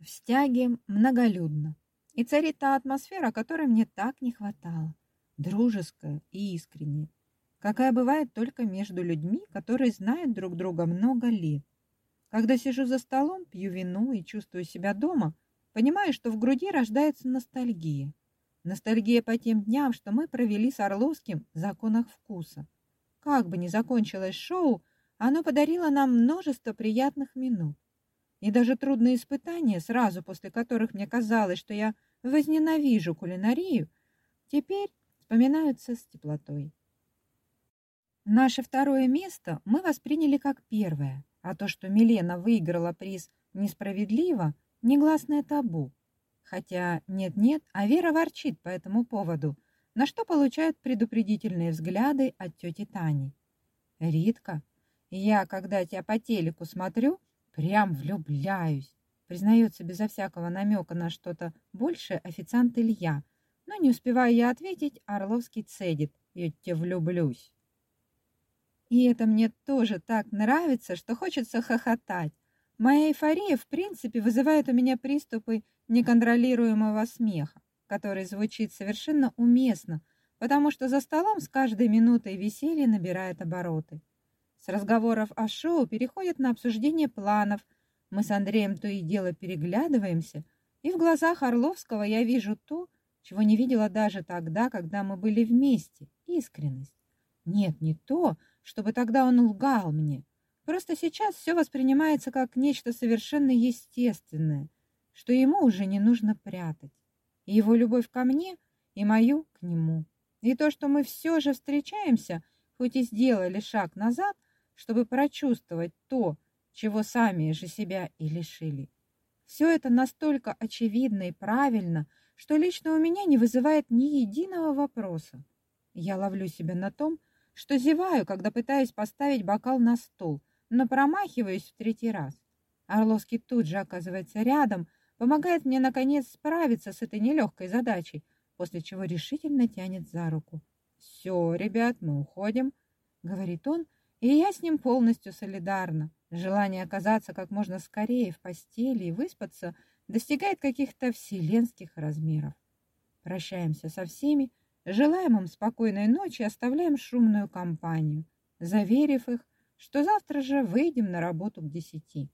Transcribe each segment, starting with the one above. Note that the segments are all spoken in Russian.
В стяге многолюдно. И царит та атмосфера, которой мне так не хватало. Дружеская и искренняя. Какая бывает только между людьми, которые знают друг друга много лет. Когда сижу за столом, пью вино и чувствую себя дома, понимаю, что в груди рождается ностальгия. Ностальгия по тем дням, что мы провели с Орловским в законах вкуса. Как бы ни закончилось шоу, оно подарило нам множество приятных минут. И даже трудные испытания, сразу после которых мне казалось, что я возненавижу кулинарию, теперь вспоминаются с теплотой. Наше второе место мы восприняли как первое, а то, что Милена выиграла приз несправедливо, негласное табу. Хотя нет-нет, а Вера ворчит по этому поводу, на что получает предупредительные взгляды от тети Тани. «Ритка, я, когда тебя по телеку смотрю, Прям влюбляюсь, признается безо всякого намека на что-то большее официант Илья. Но не успеваю я ответить, Орловский цедит. Я тебе влюблюсь. И это мне тоже так нравится, что хочется хохотать. Моя эйфория, в принципе, вызывает у меня приступы неконтролируемого смеха, который звучит совершенно уместно, потому что за столом с каждой минутой веселье набирает обороты. С разговоров о шоу переходит на обсуждение планов. Мы с Андреем то и дело переглядываемся, и в глазах Орловского я вижу то, чего не видела даже тогда, когда мы были вместе. Искренность. Нет, не то, чтобы тогда он лгал мне. Просто сейчас все воспринимается как нечто совершенно естественное, что ему уже не нужно прятать. И его любовь ко мне, и мою к нему. И то, что мы все же встречаемся, хоть и сделали шаг назад, чтобы прочувствовать то, чего сами же себя и лишили. Все это настолько очевидно и правильно, что лично у меня не вызывает ни единого вопроса. Я ловлю себя на том, что зеваю, когда пытаюсь поставить бокал на стол, но промахиваюсь в третий раз. Орловский тут же оказывается рядом, помогает мне, наконец, справиться с этой нелегкой задачей, после чего решительно тянет за руку. «Все, ребят, мы уходим», — говорит он, — и я с ним полностью солидарна. Желание оказаться как можно скорее в постели и выспаться достигает каких-то вселенских размеров. Прощаемся со всеми, желаем им спокойной ночи и оставляем шумную компанию, заверив их, что завтра же выйдем на работу к десяти.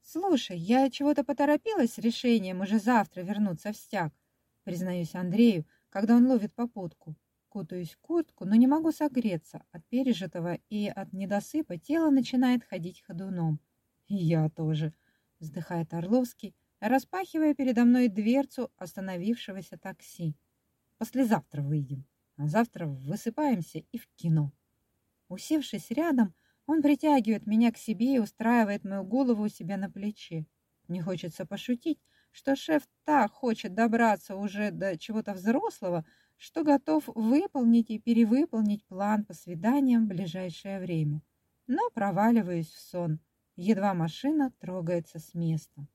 «Слушай, я чего-то поторопилась с решением уже завтра вернуться в стяг», признаюсь Андрею, когда он ловит попутку. Кутаюсь в куртку, но не могу согреться. От пережитого и от недосыпа тело начинает ходить ходуном. И я тоже, вздыхает Орловский, распахивая передо мной дверцу остановившегося такси. Послезавтра выйдем, а завтра высыпаемся и в кино. Усевшись рядом, он притягивает меня к себе и устраивает мою голову у себя на плече. Мне хочется пошутить, что шеф так хочет добраться уже до чего-то взрослого, что готов выполнить и перевыполнить план по свиданиям в ближайшее время. Но проваливаюсь в сон, едва машина трогается с места.